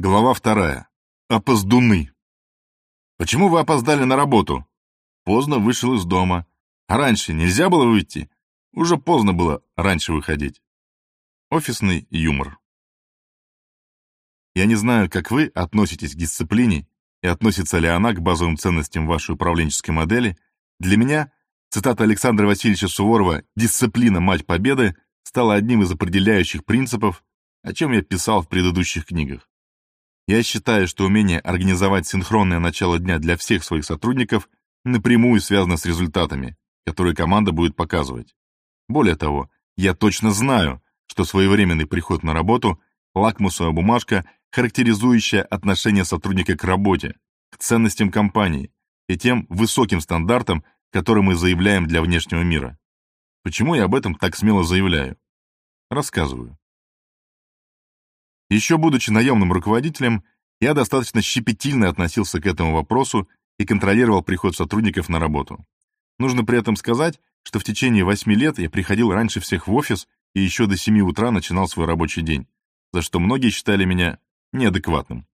Глава вторая. Опоздуны. Почему вы опоздали на работу? Поздно вышел из дома. А раньше нельзя было выйти? Уже поздно было раньше выходить. Офисный юмор. Я не знаю, как вы относитесь к дисциплине и относится ли она к базовым ценностям вашей управленческой модели. Для меня, цитата Александра Васильевича Суворова «Дисциплина – мать победы» стала одним из определяющих принципов, о чем я писал в предыдущих книгах. Я считаю, что умение организовать синхронное начало дня для всех своих сотрудников напрямую связано с результатами, которые команда будет показывать. Более того, я точно знаю, что своевременный приход на работу – лакмусовая бумажка, характеризующая отношение сотрудника к работе, к ценностям компании и тем высоким стандартам, которые мы заявляем для внешнего мира. Почему я об этом так смело заявляю? Рассказываю. Еще будучи наемным руководителем, я достаточно щепетильно относился к этому вопросу и контролировал приход сотрудников на работу. Нужно при этом сказать, что в течение восьми лет я приходил раньше всех в офис и еще до семи утра начинал свой рабочий день, за что многие считали меня неадекватным.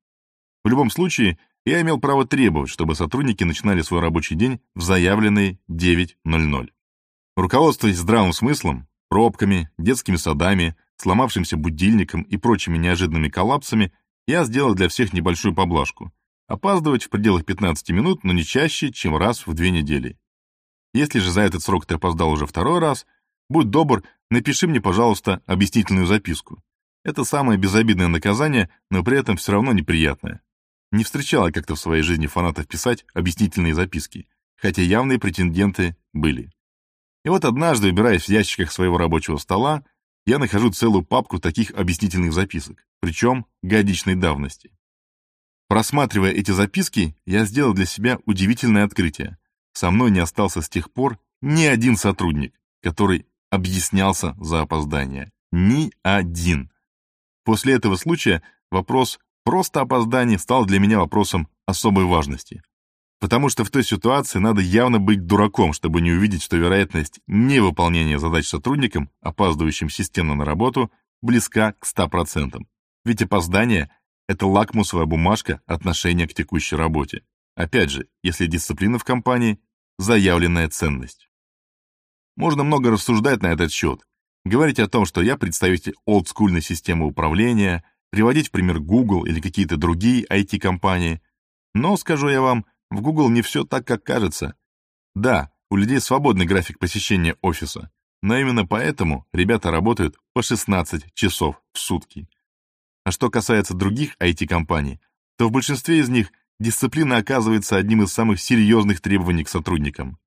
В любом случае, я имел право требовать, чтобы сотрудники начинали свой рабочий день в заявленные 9.00. Руководствуясь здравым смыслом, пробками, детскими садами, сломавшимся будильником и прочими неожиданными коллапсами, я сделал для всех небольшую поблажку. Опаздывать в пределах 15 минут, но не чаще, чем раз в две недели. Если же за этот срок ты опоздал уже второй раз, будь добр, напиши мне, пожалуйста, объяснительную записку. Это самое безобидное наказание, но при этом все равно неприятное. Не встречала как-то в своей жизни фанатов писать объяснительные записки, хотя явные претенденты были. И вот однажды, убираясь в ящиках своего рабочего стола, я нахожу целую папку таких объяснительных записок, причем годичной давности. Просматривая эти записки, я сделал для себя удивительное открытие. Со мной не остался с тех пор ни один сотрудник, который объяснялся за опоздание. Ни один. После этого случая вопрос просто опоздания стал для меня вопросом особой важности. Потому что в той ситуации надо явно быть дураком, чтобы не увидеть, что вероятность невыполнения задач сотрудникам, опаздывающим системно на работу, близка к 100%. Ведь опоздание — это лакмусовая бумажка отношения к текущей работе. Опять же, если дисциплина в компании — заявленная ценность. Можно много рассуждать на этот счет, говорить о том, что я представитель олдскульной системы управления, приводить в пример Google или какие-то другие IT-компании, но, скажу я вам, в Google не все так, как кажется. Да, у людей свободный график посещения офиса, но именно поэтому ребята работают по 16 часов в сутки. А что касается других IT-компаний, то в большинстве из них дисциплина оказывается одним из самых серьезных требований к сотрудникам.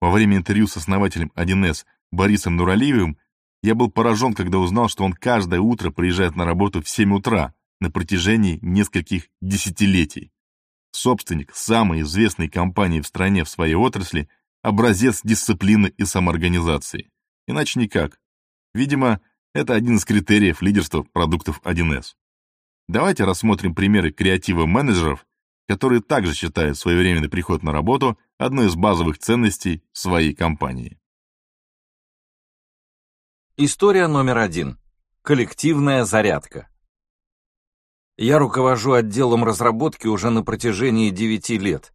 Во время интервью с основателем 1С Борисом Нуралиевым я был поражен, когда узнал, что он каждое утро приезжает на работу в 7 утра на протяжении нескольких десятилетий. Собственник самой известной компании в стране в своей отрасли – образец дисциплины и самоорганизации. Иначе никак. Видимо, это один из критериев лидерства продуктов 1С. Давайте рассмотрим примеры креатива менеджеров, которые также считают своевременный приход на работу одной из базовых ценностей своей компании. История номер один. Коллективная зарядка. Я руковожу отделом разработки уже на протяжении 9 лет.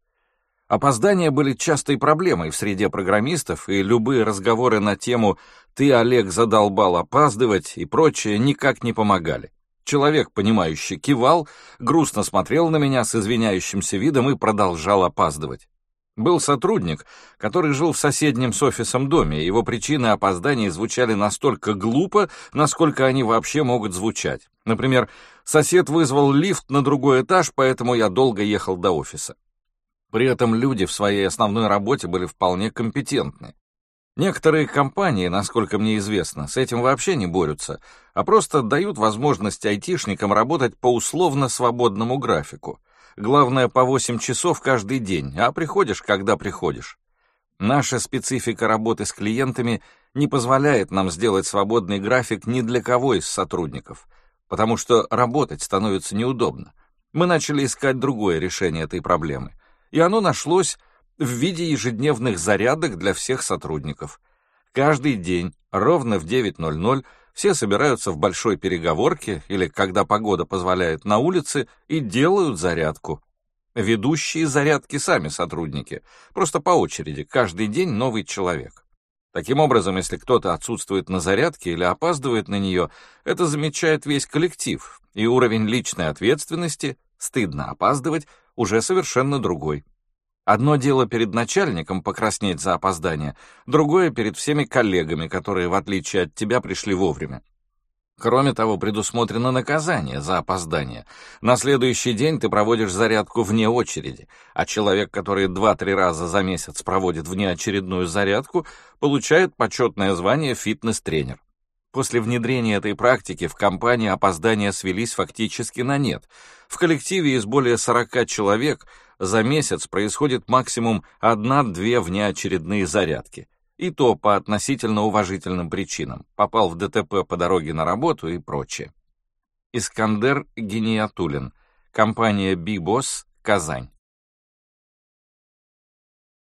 Опоздания были частой проблемой в среде программистов, и любые разговоры на тему «ты, Олег, задолбал опаздывать» и прочее никак не помогали. Человек, понимающий, кивал, грустно смотрел на меня с извиняющимся видом и продолжал опаздывать. Был сотрудник, который жил в соседнем с офисом доме, его причины опозданий звучали настолько глупо, насколько они вообще могут звучать. Например, сосед вызвал лифт на другой этаж, поэтому я долго ехал до офиса. При этом люди в своей основной работе были вполне компетентны. Некоторые компании, насколько мне известно, с этим вообще не борются, а просто дают возможность айтишникам работать по условно свободному графику. Главное, по 8 часов каждый день, а приходишь, когда приходишь. Наша специфика работы с клиентами не позволяет нам сделать свободный график ни для кого из сотрудников, потому что работать становится неудобно. Мы начали искать другое решение этой проблемы, и оно нашлось в виде ежедневных зарядок для всех сотрудников. Каждый день, ровно в 9.00, Все собираются в большой переговорке или, когда погода позволяет, на улице и делают зарядку. Ведущие зарядки сами сотрудники, просто по очереди, каждый день новый человек. Таким образом, если кто-то отсутствует на зарядке или опаздывает на нее, это замечает весь коллектив, и уровень личной ответственности, стыдно опаздывать, уже совершенно другой. Одно дело перед начальником покраснеть за опоздание, другое перед всеми коллегами, которые, в отличие от тебя, пришли вовремя. Кроме того, предусмотрено наказание за опоздание. На следующий день ты проводишь зарядку вне очереди, а человек, который два-три раза за месяц проводит внеочередную зарядку, получает почетное звание фитнес-тренер. После внедрения этой практики в компании опоздания свелись фактически на нет. В коллективе из более 40 человек за месяц происходит максимум одна-две внеочередные зарядки. И то по относительно уважительным причинам. Попал в ДТП по дороге на работу и прочее. Искандер Гениатулин. Компания «Бибос», Казань.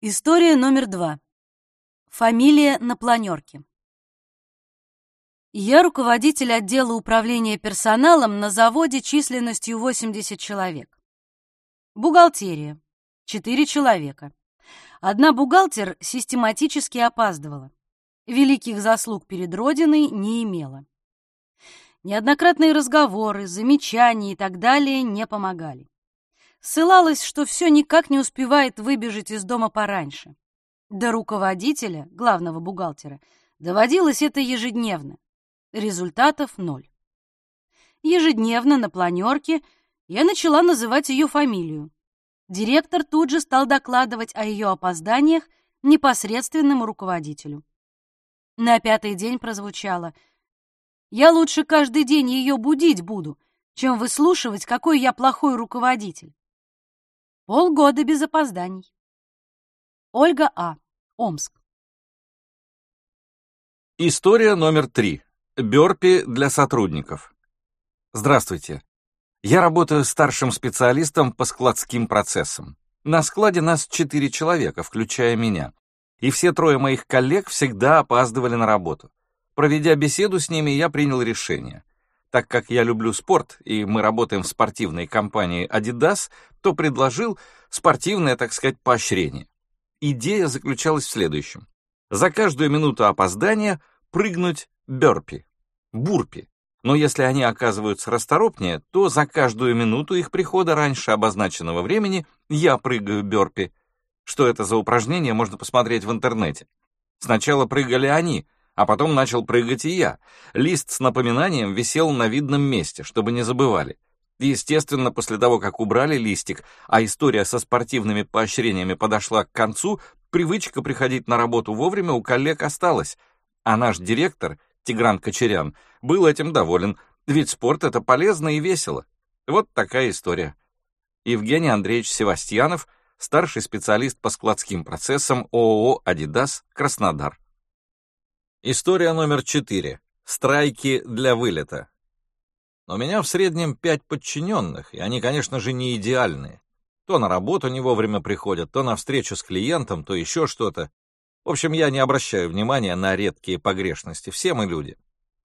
История номер два. Фамилия на планерке. Я руководитель отдела управления персоналом на заводе численностью 80 человек. Бухгалтерия. 4 человека. Одна бухгалтер систематически опаздывала. Великих заслуг перед Родиной не имела. Неоднократные разговоры, замечания и так далее не помогали. Ссылалась, что все никак не успевает выбежать из дома пораньше. До руководителя, главного бухгалтера, доводилось это ежедневно. Результатов ноль. Ежедневно на планерке я начала называть ее фамилию. Директор тут же стал докладывать о ее опозданиях непосредственному руководителю. На пятый день прозвучало «Я лучше каждый день ее будить буду, чем выслушивать, какой я плохой руководитель». Полгода без опозданий. Ольга А. Омск. История номер три. Бёрпи для сотрудников. Здравствуйте. Я работаю старшим специалистом по складским процессам. На складе нас четыре человека, включая меня. И все трое моих коллег всегда опаздывали на работу. Проведя беседу с ними, я принял решение. Так как я люблю спорт, и мы работаем в спортивной компании Adidas, то предложил спортивное, так сказать, поощрение. Идея заключалась в следующем. За каждую минуту опоздания прыгнуть бёрпи, бурпи. Но если они оказываются расторопнее, то за каждую минуту их прихода раньше обозначенного времени я прыгаю бёрпи. Что это за упражнение, можно посмотреть в интернете. Сначала прыгали они, а потом начал прыгать и я. Лист с напоминанием висел на видном месте, чтобы не забывали. Естественно, после того, как убрали листик, а история со спортивными поощрениями подошла к концу, привычка приходить на работу вовремя у коллег осталась, а наш директор Тигран Кочерян, был этим доволен, ведь спорт — это полезно и весело. Вот такая история. Евгений Андреевич Севастьянов, старший специалист по складским процессам ООО «Адидас», Краснодар. История номер четыре. Страйки для вылета. У меня в среднем пять подчиненных, и они, конечно же, не идеальные. То на работу не вовремя приходят, то на встречу с клиентом, то еще что-то. В общем, я не обращаю внимания на редкие погрешности, все мы люди.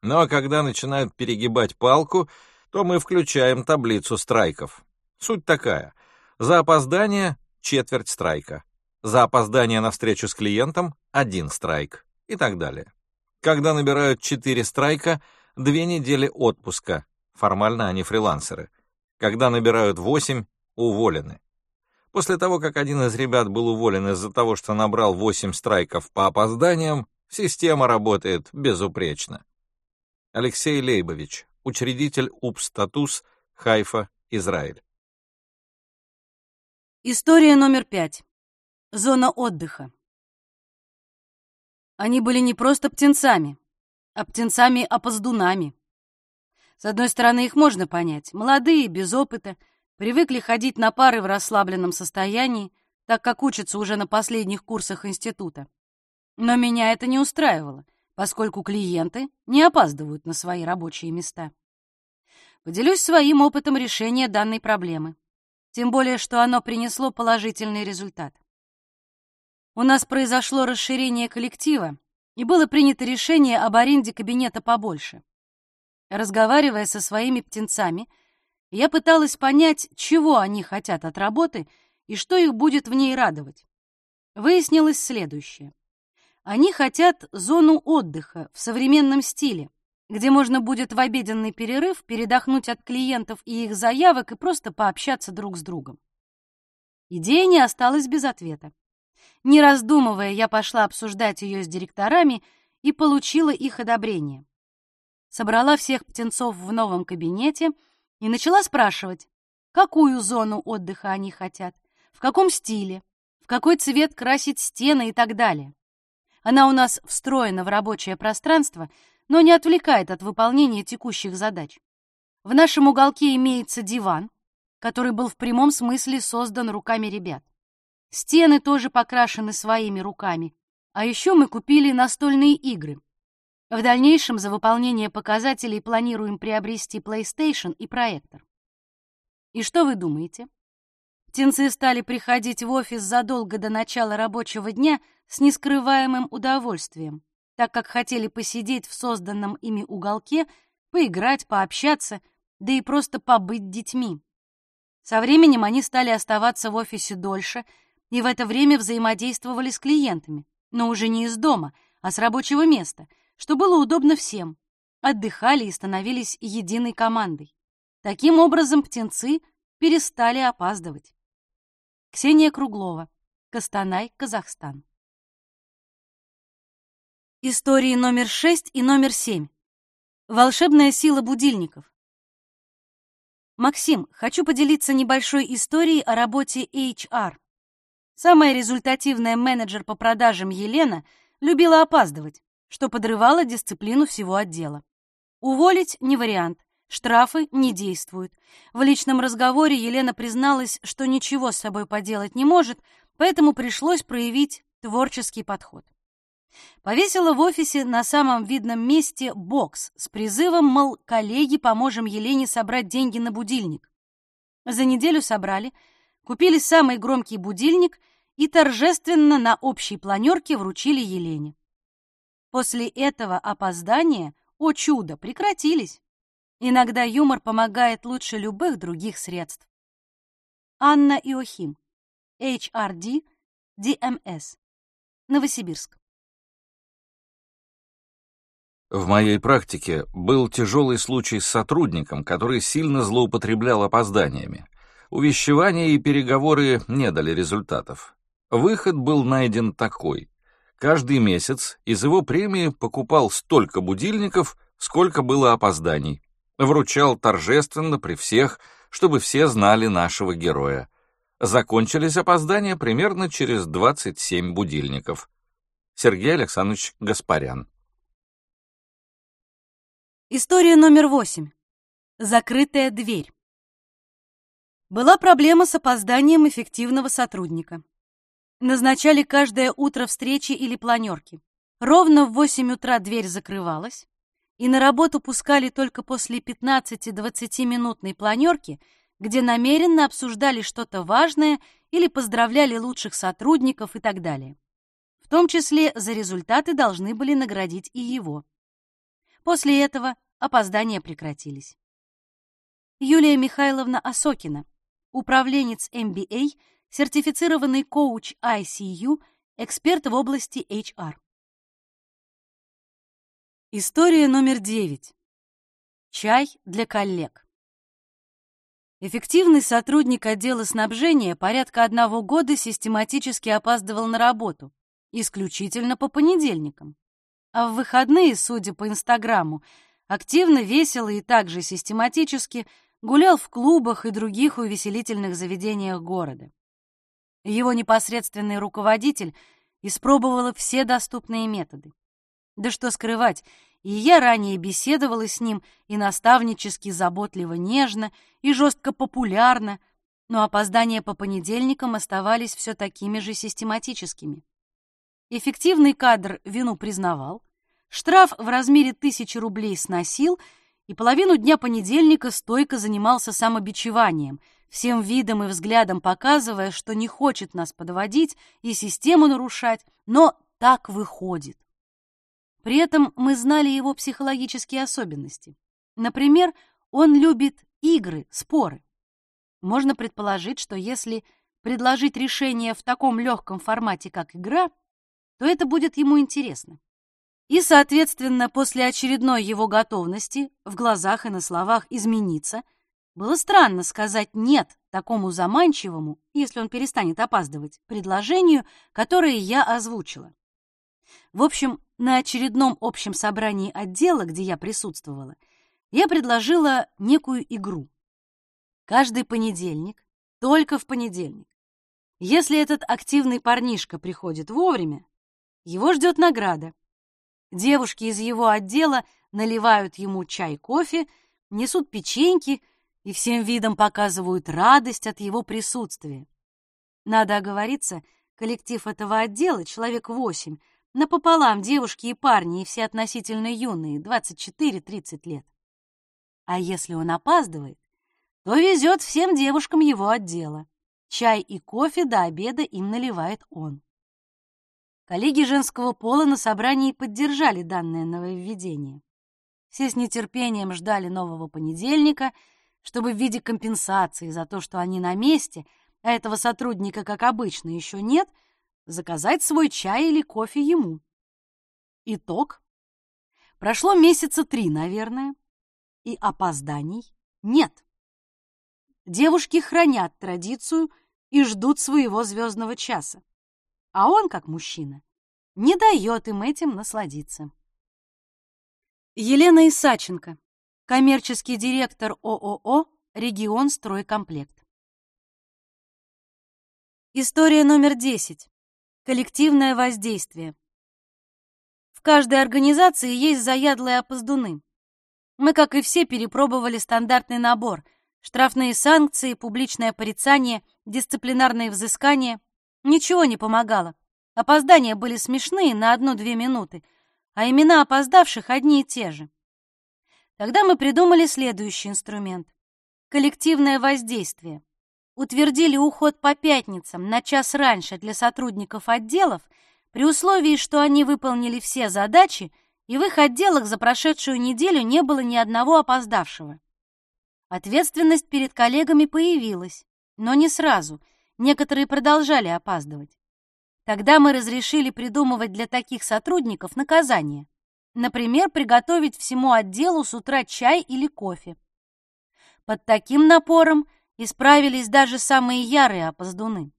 Но когда начинают перегибать палку, то мы включаем таблицу страйков. Суть такая. За опоздание — четверть страйка. За опоздание на встречу с клиентом — один страйк. И так далее. Когда набирают четыре страйка, две недели отпуска. Формально они фрилансеры. Когда набирают восемь, уволены. После того, как один из ребят был уволен из-за того, что набрал 8 страйков по опозданиям, система работает безупречно. Алексей Лейбович, учредитель УП-статус, Хайфа, Израиль. История номер пять. Зона отдыха. Они были не просто птенцами, а птенцами-опоздунами. С одной стороны, их можно понять. Молодые, без опыта — Привыкли ходить на пары в расслабленном состоянии, так как учатся уже на последних курсах института. Но меня это не устраивало, поскольку клиенты не опаздывают на свои рабочие места. Поделюсь своим опытом решения данной проблемы. Тем более, что оно принесло положительный результат. У нас произошло расширение коллектива, и было принято решение об аренде кабинета побольше. Разговаривая со своими птенцами, я пыталась понять, чего они хотят от работы и что их будет в ней радовать. Выяснилось следующее. Они хотят зону отдыха в современном стиле, где можно будет в обеденный перерыв передохнуть от клиентов и их заявок и просто пообщаться друг с другом. Идея не осталась без ответа. Не раздумывая, я пошла обсуждать ее с директорами и получила их одобрение. Собрала всех птенцов в новом кабинете и начала спрашивать, какую зону отдыха они хотят, в каком стиле, в какой цвет красить стены и так далее. Она у нас встроена в рабочее пространство, но не отвлекает от выполнения текущих задач. В нашем уголке имеется диван, который был в прямом смысле создан руками ребят. Стены тоже покрашены своими руками. А еще мы купили настольные игры. В дальнейшем за выполнение показателей планируем приобрести PlayStation и проектор. И что вы думаете? Птенцы стали приходить в офис задолго до начала рабочего дня с нескрываемым удовольствием, так как хотели посидеть в созданном ими уголке, поиграть, пообщаться, да и просто побыть детьми. Со временем они стали оставаться в офисе дольше и в это время взаимодействовали с клиентами, но уже не из дома, а с рабочего места, что было удобно всем. Отдыхали и становились единой командой. Таким образом, птенцы перестали опаздывать. Ксения Круглова. Костанай, Казахстан. Истории номер 6 и номер 7. Волшебная сила будильников. Максим, хочу поделиться небольшой историей о работе HR. Самая результативная менеджер по продажам Елена любила опаздывать, что подрывало дисциплину всего отдела. Уволить не вариант, штрафы не действуют. В личном разговоре Елена призналась, что ничего с собой поделать не может, поэтому пришлось проявить творческий подход. Повесила в офисе на самом видном месте бокс с призывом, мол, коллеги, поможем Елене собрать деньги на будильник. За неделю собрали, купили самый громкий будильник и торжественно на общей планерке вручили Елене. После этого опоздания, о чудо, прекратились. Иногда юмор помогает лучше любых других средств. Анна Иохим, HRD, DMS, Новосибирск. В моей практике был тяжелый случай с сотрудником, который сильно злоупотреблял опозданиями. Увещевания и переговоры не дали результатов. Выход был найден такой. Каждый месяц из его премии покупал столько будильников, сколько было опозданий. Вручал торжественно при всех, чтобы все знали нашего героя. Закончились опоздания примерно через 27 будильников. Сергей Александрович Гаспарян. История номер восемь. Закрытая дверь. Была проблема с опозданием эффективного сотрудника. Назначали каждое утро встречи или планерки. Ровно в 8 утра дверь закрывалась, и на работу пускали только после 15-20 минутной планерки, где намеренно обсуждали что-то важное или поздравляли лучших сотрудников и так далее. В том числе за результаты должны были наградить и его. После этого опоздания прекратились. Юлия Михайловна Осокина, управленец MBA, сертифицированный коуч ICU, эксперт в области HR. История номер 9. Чай для коллег. Эффективный сотрудник отдела снабжения порядка одного года систематически опаздывал на работу, исключительно по понедельникам. А в выходные, судя по Инстаграму, активно, весело и также систематически гулял в клубах и других увеселительных заведениях города. Его непосредственный руководитель испробовала все доступные методы. Да что скрывать, и я ранее беседовала с ним и наставнически заботливо нежно, и жестко популярно, но опоздания по понедельникам оставались все такими же систематическими. Эффективный кадр вину признавал, штраф в размере тысячи рублей сносил и половину дня понедельника стойко занимался самобичеванием — всем видом и взглядом показывая, что не хочет нас подводить и систему нарушать, но так выходит. При этом мы знали его психологические особенности. Например, он любит игры, споры. Можно предположить, что если предложить решение в таком легком формате, как игра, то это будет ему интересно. И, соответственно, после очередной его готовности в глазах и на словах измениться, было странно сказать «нет» такому заманчивому, если он перестанет опаздывать, предложению, которое я озвучила. В общем, на очередном общем собрании отдела, где я присутствовала, я предложила некую игру. Каждый понедельник, только в понедельник. Если этот активный парнишка приходит вовремя, его ждет награда. Девушки из его отдела наливают ему чай-кофе, несут печеньки и всем видом показывают радость от его присутствия. Надо оговориться, коллектив этого отдела, человек восемь, напополам девушки и парни, и все относительно юные, 24-30 лет. А если он опаздывает, то везет всем девушкам его отдела. Чай и кофе до обеда им наливает он. Коллеги женского пола на собрании поддержали данное нововведение. Все с нетерпением ждали нового понедельника, чтобы в виде компенсации за то, что они на месте, а этого сотрудника, как обычно, еще нет, заказать свой чай или кофе ему. Итог. Прошло месяца три, наверное, и опозданий нет. Девушки хранят традицию и ждут своего звездного часа. А он, как мужчина, не дает им этим насладиться. Елена Исаченко, коммерческий директор ООО «Регион Стройкомплект». История номер 10. Коллективное воздействие. В каждой организации есть заядлые опоздуны. Мы, как и все, перепробовали стандартный набор — штрафные санкции, публичное порицание, дисциплинарные взыскания. Ничего не помогало. Опоздания были смешные на одну-две минуты, а имена опоздавших одни и те же. Тогда мы придумали следующий инструмент — коллективное воздействие. Утвердили уход по пятницам на час раньше для сотрудников отделов при условии, что они выполнили все задачи — и в их отделах за прошедшую неделю не было ни одного опоздавшего. Ответственность перед коллегами появилась, но не сразу. Некоторые продолжали опаздывать. Тогда мы разрешили придумывать для таких сотрудников наказание. Например, приготовить всему отделу с утра чай или кофе. Под таким напором исправились даже самые ярые опоздуны.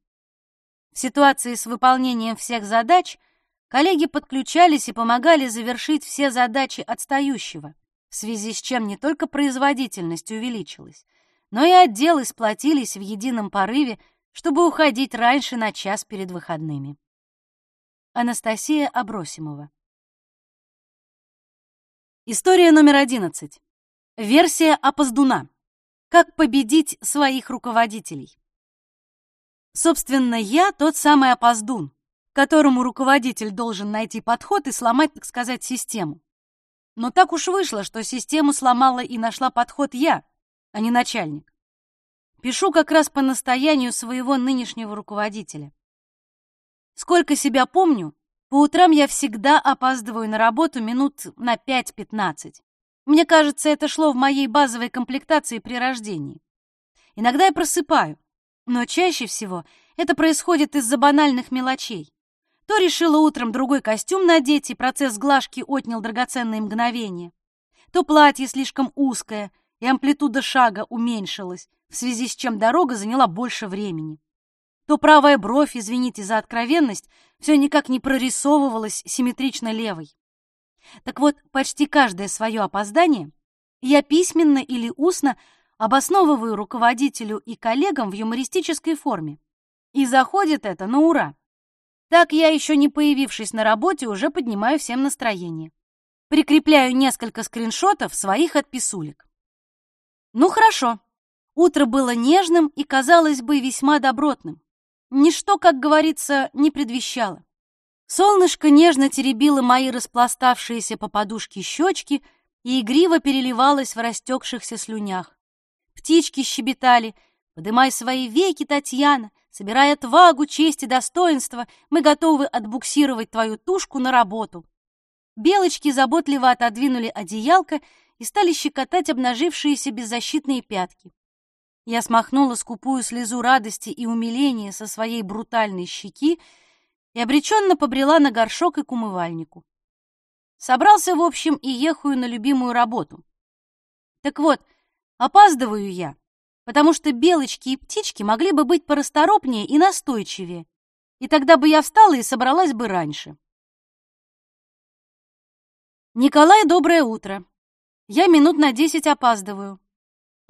В ситуации с выполнением всех задач – Коллеги подключались и помогали завершить все задачи отстающего, в связи с чем не только производительность увеличилась, но и отделы сплотились в едином порыве, чтобы уходить раньше на час перед выходными. Анастасия Абросимова История номер одиннадцать. Версия опоздуна. Как победить своих руководителей. Собственно, я тот самый опоздун, которому руководитель должен найти подход и сломать, так сказать, систему. Но так уж вышло, что систему сломала и нашла подход я, а не начальник. Пишу как раз по настоянию своего нынешнего руководителя. Сколько себя помню, по утрам я всегда опаздываю на работу минут на 5-15. Мне кажется, это шло в моей базовой комплектации при рождении. Иногда я просыпаю, но чаще всего это происходит из-за банальных мелочей. То решила утром другой костюм надеть, и процесс глажки отнял драгоценные мгновения. То платье слишком узкое, и амплитуда шага уменьшилась, в связи с чем дорога заняла больше времени. То правая бровь, извините за откровенность, все никак не прорисовывалась симметрично левой. Так вот, почти каждое свое опоздание я письменно или устно обосновываю руководителю и коллегам в юмористической форме. И заходит это на ура. Так я, еще не появившись на работе, уже поднимаю всем настроение. Прикрепляю несколько скриншотов своих отписулек. Ну хорошо. Утро было нежным и, казалось бы, весьма добротным. Ничто, как говорится, не предвещало. Солнышко нежно теребило мои распластавшиеся по подушке щечки и игриво переливалось в растекшихся слюнях. Птички щебетали. «Подымай свои веки, Татьяна! Собирая отвагу, честь и достоинство, мы готовы отбуксировать твою тушку на работу. Белочки заботливо отодвинули одеялко и стали щекотать обнажившиеся беззащитные пятки. Я смахнула скупую слезу радости и умиления со своей брутальной щеки и обреченно побрела на горшок и к умывальнику. Собрался, в общем, и ехаю на любимую работу. Так вот, опаздываю я, потому что белочки и птички могли бы быть порасторопнее и настойчивее, и тогда бы я встала и собралась бы раньше. Николай, доброе утро. Я минут на десять опаздываю.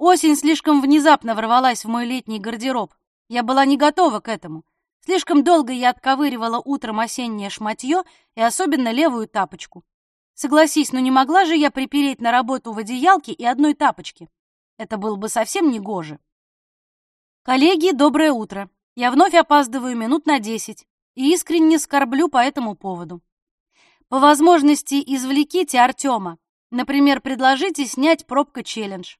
Осень слишком внезапно ворвалась в мой летний гардероб. Я была не готова к этому. Слишком долго я отковыривала утром осеннее шматье и особенно левую тапочку. Согласись, но не могла же я припереть на работу в одеялке и одной тапочке. Это было бы совсем не гоже. Коллеги, доброе утро. Я вновь опаздываю минут на десять и искренне скорблю по этому поводу. По возможности извлеките Артема. Например, предложите снять пробка-челлендж.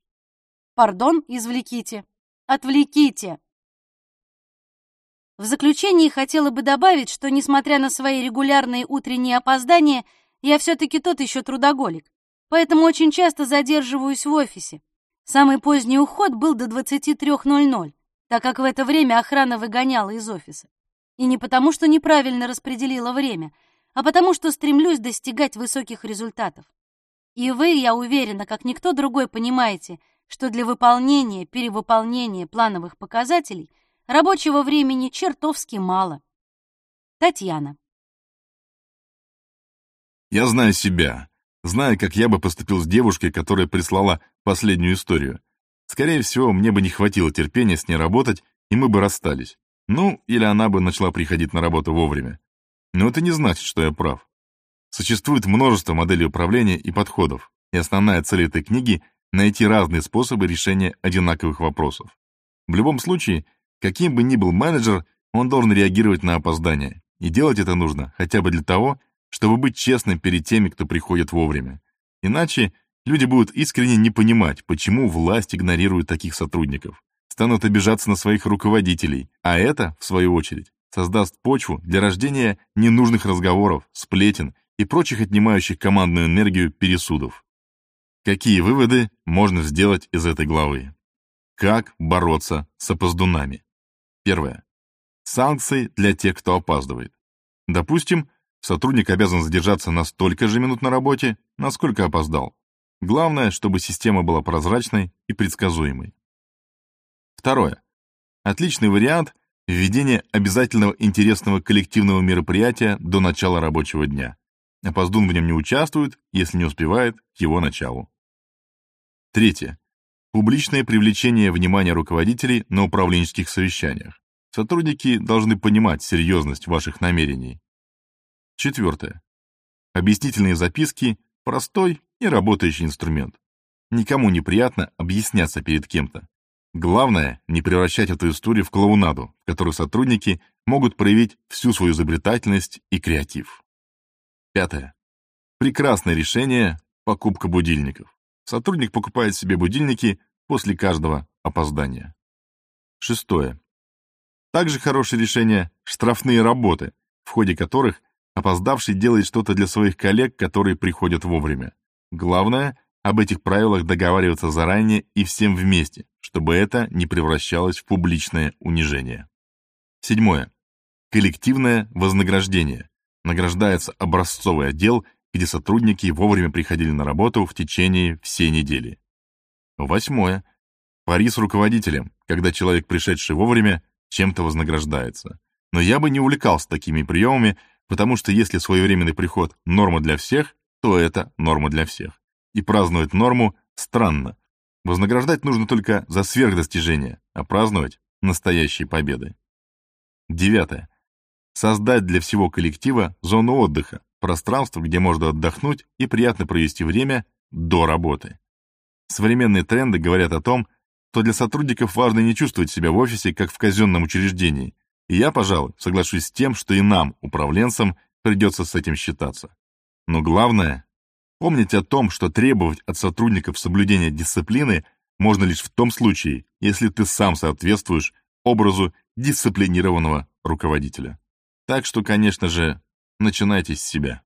Пардон, извлеките. Отвлеките. В заключении хотела бы добавить, что, несмотря на свои регулярные утренние опоздания, я все-таки тот еще трудоголик, поэтому очень часто задерживаюсь в офисе. Самый поздний уход был до 23.00, так как в это время охрана выгоняла из офиса. И не потому, что неправильно распределила время, а потому, что стремлюсь достигать высоких результатов. И вы, я уверена, как никто другой понимаете, что для выполнения, перевыполнения плановых показателей рабочего времени чертовски мало. Татьяна. Я знаю себя, знаю, как я бы поступил с девушкой, которая прислала последнюю историю. Скорее всего, мне бы не хватило терпения с ней работать, и мы бы расстались. Ну, или она бы начала приходить на работу вовремя. Но это не значит, что я прав. Существует множество моделей управления и подходов, и основная цель этой книги — найти разные способы решения одинаковых вопросов. В любом случае, каким бы ни был менеджер, он должен реагировать на опоздание, и делать это нужно хотя бы для того, чтобы быть честным перед теми, кто приходит вовремя. Иначе люди будут искренне не понимать, почему власть игнорирует таких сотрудников, станут обижаться на своих руководителей, а это, в свою очередь, создаст почву для рождения ненужных разговоров, сплетен и прочих отнимающих командную энергию пересудов. Какие выводы можно сделать из этой главы? Как бороться с опоздунами? Первое. Санкции для тех, кто опаздывает. Допустим, Сотрудник обязан задержаться на столько же минут на работе, насколько опоздал. Главное, чтобы система была прозрачной и предсказуемой. Второе. Отличный вариант – введение обязательного интересного коллективного мероприятия до начала рабочего дня. Опоздун в нем не участвует, если не успевает к его началу. Третье. Публичное привлечение внимания руководителей на управленческих совещаниях. Сотрудники должны понимать серьезность ваших намерений. Четвертое. Объяснительные записки – простой и работающий инструмент. Никому не приятно объясняться перед кем-то. Главное – не превращать эту историю в клоунаду, в которой сотрудники могут проявить всю свою изобретательность и креатив. Пятое. Прекрасное решение – покупка будильников. Сотрудник покупает себе будильники после каждого опоздания. Шестое. Также хорошее решение – штрафные работы, в ходе которых Опоздавший делает что-то для своих коллег, которые приходят вовремя. Главное — об этих правилах договариваться заранее и всем вместе, чтобы это не превращалось в публичное унижение. Седьмое. Коллективное вознаграждение. Награждается образцовый отдел, где сотрудники вовремя приходили на работу в течение всей недели. Восьмое. Пари с руководителем, когда человек, пришедший вовремя, чем-то вознаграждается. Но я бы не увлекался такими приемами, Потому что если своевременный приход — норма для всех, то это норма для всех. И праздновать норму странно. Вознаграждать нужно только за сверхдостижения, а праздновать — настоящие победы. Девятое. Создать для всего коллектива зону отдыха, пространство, где можно отдохнуть и приятно провести время до работы. Современные тренды говорят о том, что для сотрудников важно не чувствовать себя в офисе, как в казенном учреждении, и я, пожалуй, соглашусь с тем, что и нам, управленцам, придется с этим считаться. Но главное — помнить о том, что требовать от сотрудников соблюдения дисциплины можно лишь в том случае, если ты сам соответствуешь образу дисциплинированного руководителя. Так что, конечно же, начинайте с себя.